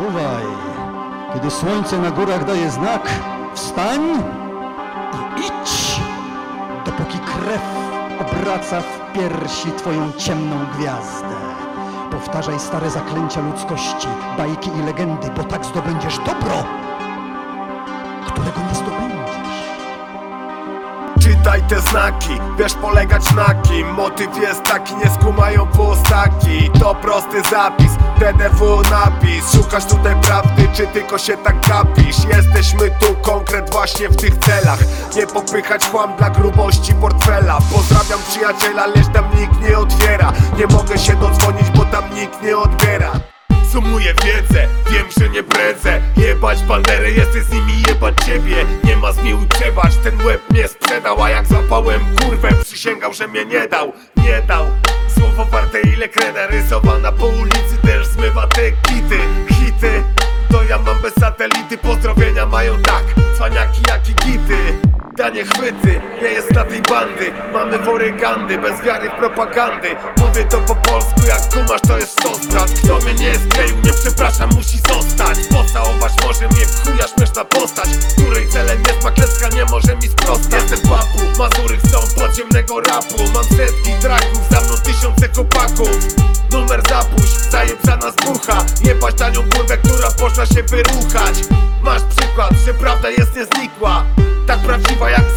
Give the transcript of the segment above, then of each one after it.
Czuwaj, kiedy słońce na górach daje znak, wstań i idź, dopóki krew obraca w piersi twoją ciemną gwiazdę. Powtarzaj stare zaklęcia ludzkości, bajki i legendy, bo tak zdobędziesz dobro, którego nie. Czytaj te znaki, wiesz polegać na kim? Motyw jest taki, nie skumają postaki. To prosty zapis, TDW napis. Szukasz tutaj prawdy, czy tylko się tak gapisz? Jesteśmy tu konkret właśnie w tych celach. Nie popychać chłam dla grubości portfela. Pozdrawiam przyjaciela, lecz tam nikt nie otwiera. Nie mogę się dodzwonić, bo tam nikt nie odbiera. Sumuję wiedzę, nie bredzę Jebać banderę, jesteś z nimi, jebać ciebie. Nie ma zmiłuj przebacz, ten łeb mnie sprzedał A jak złapałem kurwę, przysięgał, że mnie nie dał. Nie dał. Słowo warte ile kreda rysowana po ulicy Też zmywa te kity, hity To ja mam bez satelity, pozdrowienia mają tak Danie chwyty, nie jest na tej bandy Mamy wory gandy, bez wiary w propagandy. Mówię to po polsku, jak kumasz to jest sos Kto mnie nie skleił, nie przepraszam, musi zostać. Pocałować może mnie w chuja śmieszna postać Której celem jest makleska, nie może mi sprostać. Jestem papu, Mazury chcą podziemnego rapu. Mam setki traków, za mną tysiące kopaków Numer zapuść, zajebana z bucha Jebać tanią poszła się wyruchać. Masz przykład, że prawda jest nieznikła Tak prawdziwa jak w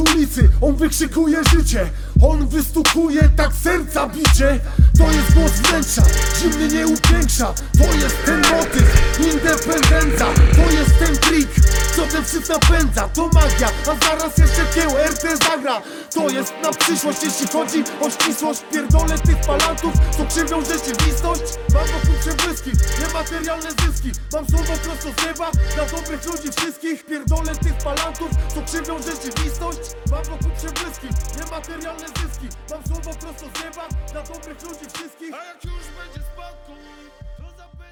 ulicy, on wykrzykuje życie. On wystukuje tak serca bicie To jest głos wnętrza, zimny nie upiększa. To jest ten motyw, independencja. To jest ten trik, co ten wsyp napędza. To magia, a zaraz jeszcze kieł RT zagra. To jest na przyszłość, jeśli chodzi o ścisłość. Pierdolę tych palantów, co krzywdą rzeczywistość. Mam wokół przebłyski, niematerialne zyski. Mam słowo prosto z nieba, dla dobrych ludzi wszystkich. Pierdolę tych palantów, co krzywdą rzeczywistość. Mam wokół przebłyski, niematerialne zyski. Mam słowo prosto z nieba, dla dobrych ludzi wszystkich. A jak już będzie spokój